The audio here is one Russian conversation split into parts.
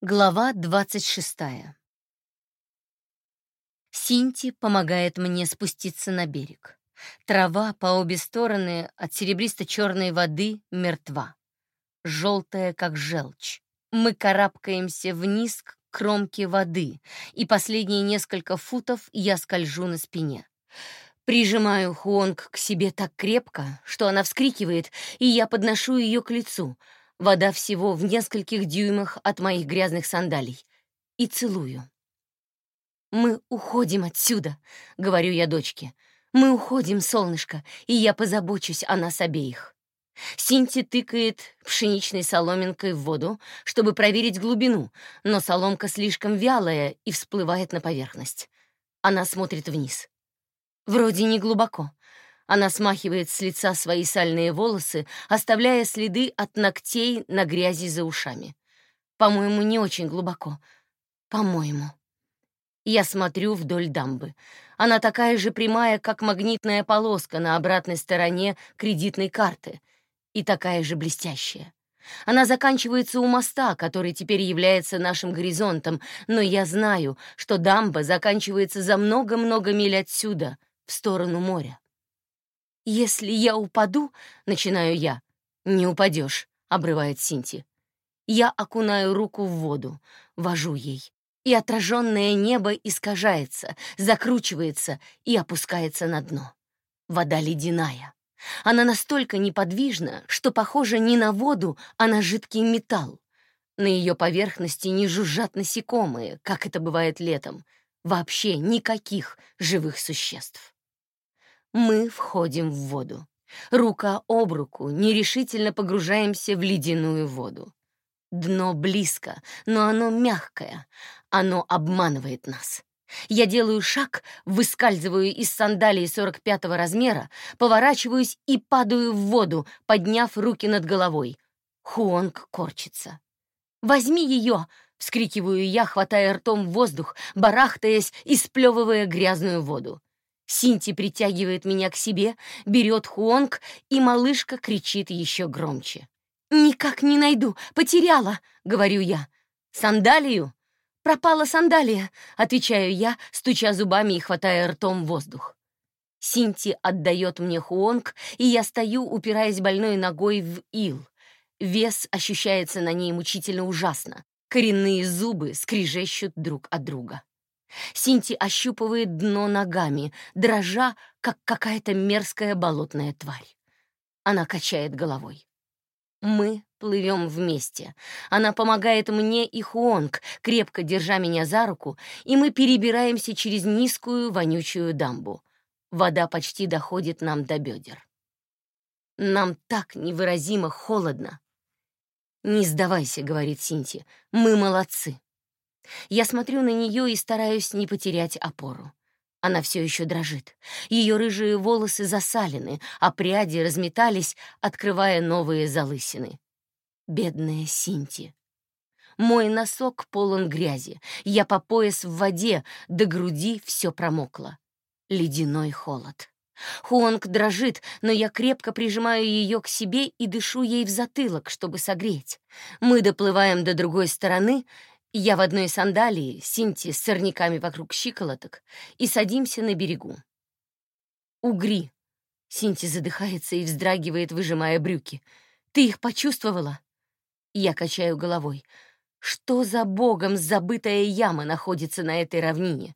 Глава 26. Синти помогает мне спуститься на берег. Трава по обе стороны от серебристо-черной воды мертва. Желтая, как желчь. Мы карабкаемся вниз к кромке воды, и последние несколько футов я скольжу на спине. Прижимаю Хуонг к себе так крепко, что она вскрикивает, и я подношу ее к лицу — Вода всего в нескольких дюймах от моих грязных сандалий. И целую. «Мы уходим отсюда», — говорю я дочке. «Мы уходим, солнышко, и я позабочусь о нас обеих». Синти тыкает пшеничной соломинкой в воду, чтобы проверить глубину, но соломка слишком вялая и всплывает на поверхность. Она смотрит вниз. Вроде не глубоко. Она смахивает с лица свои сальные волосы, оставляя следы от ногтей на грязи за ушами. По-моему, не очень глубоко. По-моему. Я смотрю вдоль дамбы. Она такая же прямая, как магнитная полоска на обратной стороне кредитной карты, и такая же блестящая. Она заканчивается у моста, который теперь является нашим горизонтом, но я знаю, что дамба заканчивается за много-много миль отсюда, в сторону моря. «Если я упаду...» — начинаю я. «Не упадешь», — обрывает Синти. Я окунаю руку в воду, вожу ей, и отраженное небо искажается, закручивается и опускается на дно. Вода ледяная. Она настолько неподвижна, что похожа не на воду, а на жидкий металл. На ее поверхности не жужжат насекомые, как это бывает летом. Вообще никаких живых существ. Мы входим в воду. Рука об руку нерешительно погружаемся в ледяную воду. Дно близко, но оно мягкое. Оно обманывает нас. Я делаю шаг, выскальзываю из сандалии 45-го размера, поворачиваюсь и падаю в воду, подняв руки над головой. Хуонг корчится. «Возьми ее!» — вскрикиваю я, хватая ртом воздух, барахтаясь и сплевывая грязную воду. Синти притягивает меня к себе, берет Хуонг, и малышка кричит еще громче. «Никак не найду! Потеряла!» — говорю я. «Сандалию?» «Пропала сандалия!» — отвечаю я, стуча зубами и хватая ртом воздух. Синти отдает мне Хуонг, и я стою, упираясь больной ногой в ил. Вес ощущается на ней мучительно ужасно. Коренные зубы скрижещут друг от друга. Синти ощупывает дно ногами, дрожа, как какая-то мерзкая болотная тварь. Она качает головой. Мы плывем вместе. Она помогает мне и Хуонг, крепко держа меня за руку, и мы перебираемся через низкую вонючую дамбу. Вода почти доходит нам до бедер. Нам так невыразимо холодно. «Не сдавайся», — говорит Синти, — «мы молодцы». Я смотрю на нее и стараюсь не потерять опору. Она все еще дрожит. Ее рыжие волосы засалены, а пряди разметались, открывая новые залысины. Бедная Синти. Мой носок полон грязи. Я по пояс в воде, до груди все промокло. Ледяной холод. Хуонг дрожит, но я крепко прижимаю ее к себе и дышу ей в затылок, чтобы согреть. Мы доплываем до другой стороны, я в одной сандалии, Синти с сорняками вокруг щиколоток, и садимся на берегу. «Угри!» — Синти задыхается и вздрагивает, выжимая брюки. «Ты их почувствовала?» Я качаю головой. «Что за богом забытая яма находится на этой равнине?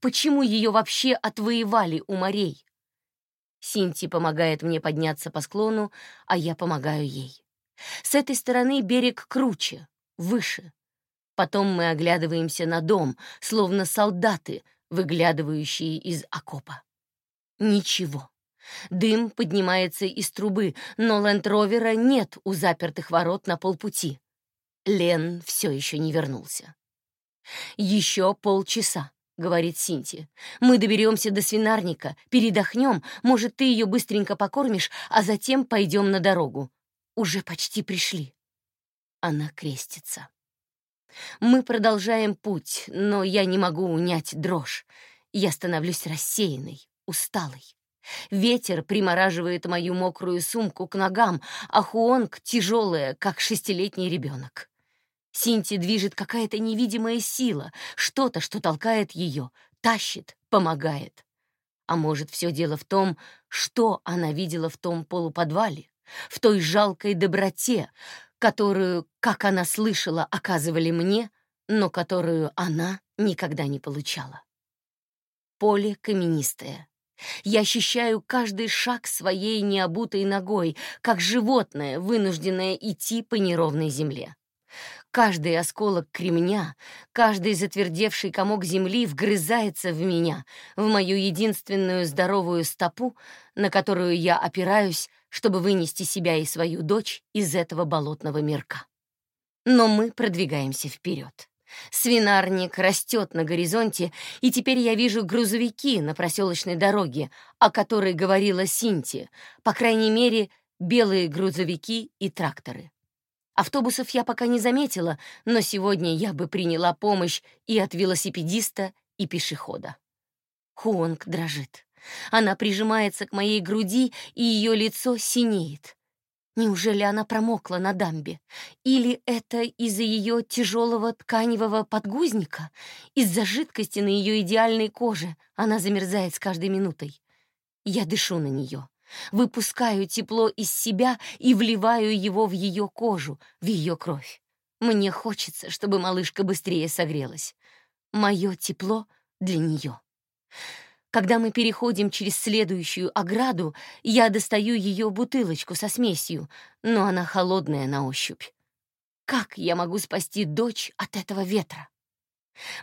Почему ее вообще отвоевали у морей?» Синти помогает мне подняться по склону, а я помогаю ей. С этой стороны берег круче, выше, Потом мы оглядываемся на дом, словно солдаты, выглядывающие из окопа. Ничего. Дым поднимается из трубы, но Лэнд-Ровера нет у запертых ворот на полпути. Лен все еще не вернулся. «Еще полчаса», — говорит Синти. «Мы доберемся до свинарника, передохнем, может, ты ее быстренько покормишь, а затем пойдем на дорогу. Уже почти пришли». Она крестится. Мы продолжаем путь, но я не могу унять дрожь. Я становлюсь рассеянной, усталой. Ветер примораживает мою мокрую сумку к ногам, а Хуонг тяжелая, как шестилетний ребенок. Синти движет какая-то невидимая сила, что-то, что толкает ее, тащит, помогает. А может, все дело в том, что она видела в том полуподвале, в той жалкой доброте, которую, как она слышала, оказывали мне, но которую она никогда не получала. Поле каменистое. Я ощущаю каждый шаг своей необутой ногой, как животное, вынужденное идти по неровной земле. Каждый осколок кремня, каждый затвердевший комок земли вгрызается в меня, в мою единственную здоровую стопу, на которую я опираюсь, чтобы вынести себя и свою дочь из этого болотного мирка. Но мы продвигаемся вперед. Свинарник растет на горизонте, и теперь я вижу грузовики на проселочной дороге, о которой говорила Синти, по крайней мере, белые грузовики и тракторы. Автобусов я пока не заметила, но сегодня я бы приняла помощь и от велосипедиста, и пешехода. Хуонг дрожит. Она прижимается к моей груди, и ее лицо синеет. Неужели она промокла на дамбе? Или это из-за ее тяжелого тканевого подгузника? Из-за жидкости на ее идеальной коже она замерзает с каждой минутой. Я дышу на нее, выпускаю тепло из себя и вливаю его в ее кожу, в ее кровь. Мне хочется, чтобы малышка быстрее согрелась. Мое тепло для нее. Когда мы переходим через следующую ограду, я достаю ее бутылочку со смесью, но она холодная на ощупь. Как я могу спасти дочь от этого ветра?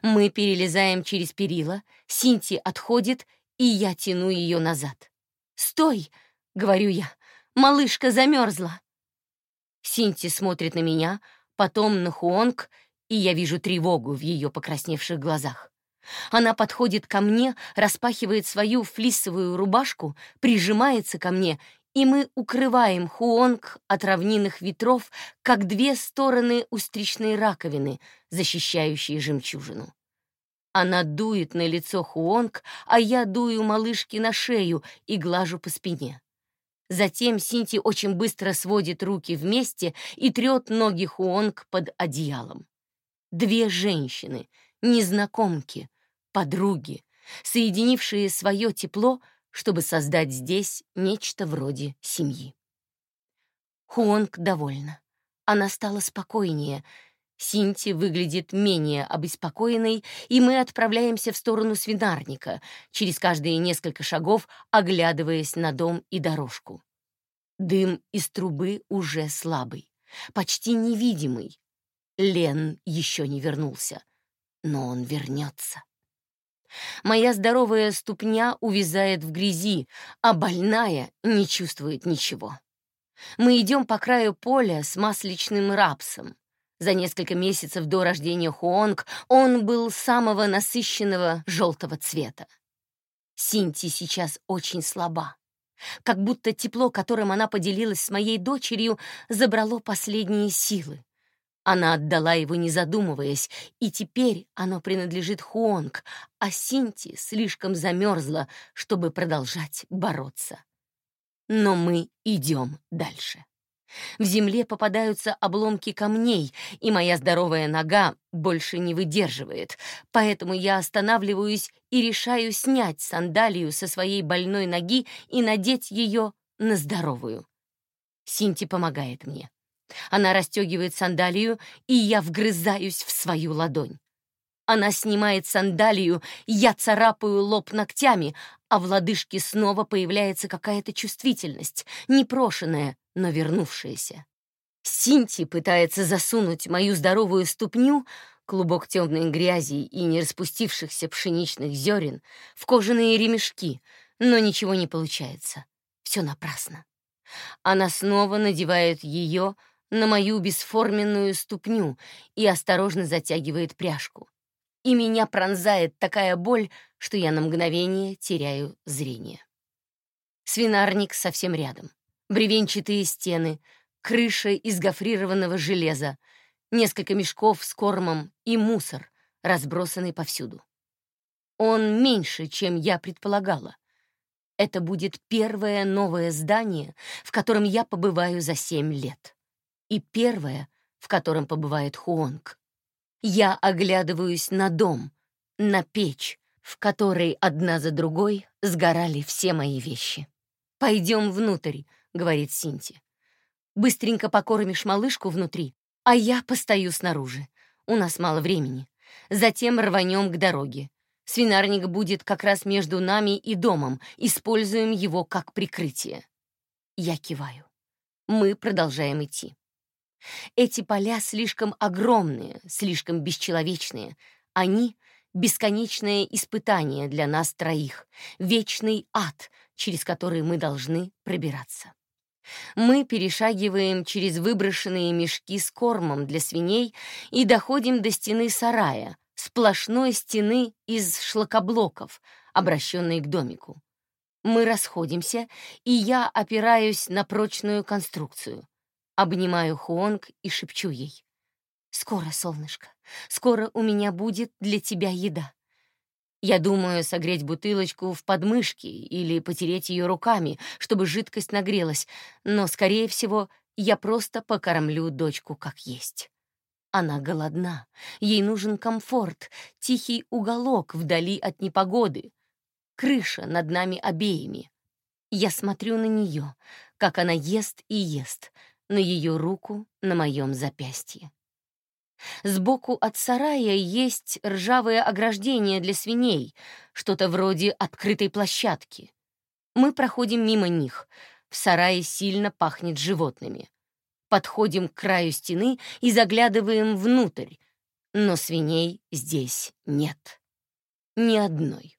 Мы перелезаем через перила, Синти отходит, и я тяну ее назад. «Стой!» — говорю я. «Малышка замерзла!» Синти смотрит на меня, потом на Хуонг, и я вижу тревогу в ее покрасневших глазах. Она подходит ко мне, распахивает свою флисовую рубашку, прижимается ко мне, и мы укрываем Хуонг от равнинных ветров, как две стороны устричной раковины, защищающие жемчужину. Она дует на лицо Хуонг, а я дую малышке на шею и глажу по спине. Затем Синти очень быстро сводит руки вместе и трет ноги Хуонг под одеялом. Две женщины, незнакомки, подруги, соединившие свое тепло, чтобы создать здесь нечто вроде семьи. Хуонг довольна. Она стала спокойнее. Синти выглядит менее обеспокоенной, и мы отправляемся в сторону свинарника, через каждые несколько шагов оглядываясь на дом и дорожку. Дым из трубы уже слабый, почти невидимый. Лен еще не вернулся, но он вернется. Моя здоровая ступня увязает в грязи, а больная не чувствует ничего. Мы идем по краю поля с масличным рапсом. За несколько месяцев до рождения Хуонг он был самого насыщенного желтого цвета. Синти сейчас очень слаба. Как будто тепло, которым она поделилась с моей дочерью, забрало последние силы. Она отдала его, не задумываясь, и теперь оно принадлежит Хуонг, а Синти слишком замерзла, чтобы продолжать бороться. Но мы идем дальше. В земле попадаются обломки камней, и моя здоровая нога больше не выдерживает, поэтому я останавливаюсь и решаю снять сандалию со своей больной ноги и надеть ее на здоровую. Синти помогает мне. Она расстегивает сандалию, и я вгрызаюсь в свою ладонь. Она снимает сандалию, я царапаю лоб ногтями, а в лодыжке снова появляется какая-то чувствительность, непрошенная, но вернувшаяся. Синти пытается засунуть мою здоровую ступню, клубок темной грязи и не распустившихся пшеничных зерен, в кожаные ремешки, но ничего не получается. Все напрасно. Она снова надевает ее, на мою бесформенную ступню и осторожно затягивает пряжку. И меня пронзает такая боль, что я на мгновение теряю зрение. Свинарник совсем рядом. Бревенчатые стены, крыша из гофрированного железа, несколько мешков с кормом и мусор, разбросанный повсюду. Он меньше, чем я предполагала. Это будет первое новое здание, в котором я побываю за семь лет и первое, в котором побывает Хуонг. Я оглядываюсь на дом, на печь, в которой одна за другой сгорали все мои вещи. «Пойдем внутрь», — говорит Синти. «Быстренько покормишь малышку внутри, а я постою снаружи. У нас мало времени. Затем рванем к дороге. Свинарник будет как раз между нами и домом. Используем его как прикрытие». Я киваю. Мы продолжаем идти. Эти поля слишком огромные, слишком бесчеловечные. Они — бесконечное испытание для нас троих, вечный ад, через который мы должны пробираться. Мы перешагиваем через выброшенные мешки с кормом для свиней и доходим до стены сарая, сплошной стены из шлакоблоков, обращенной к домику. Мы расходимся, и я опираюсь на прочную конструкцию. Обнимаю Хуонг и шепчу ей. «Скоро, солнышко, скоро у меня будет для тебя еда. Я думаю согреть бутылочку в подмышке или потереть ее руками, чтобы жидкость нагрелась, но, скорее всего, я просто покормлю дочку как есть. Она голодна, ей нужен комфорт, тихий уголок вдали от непогоды, крыша над нами обеими. Я смотрю на нее, как она ест и ест, на ее руку на моем запястье. Сбоку от сарая есть ржавое ограждение для свиней, что-то вроде открытой площадки. Мы проходим мимо них. В сарае сильно пахнет животными. Подходим к краю стены и заглядываем внутрь, но свиней здесь нет. Ни одной.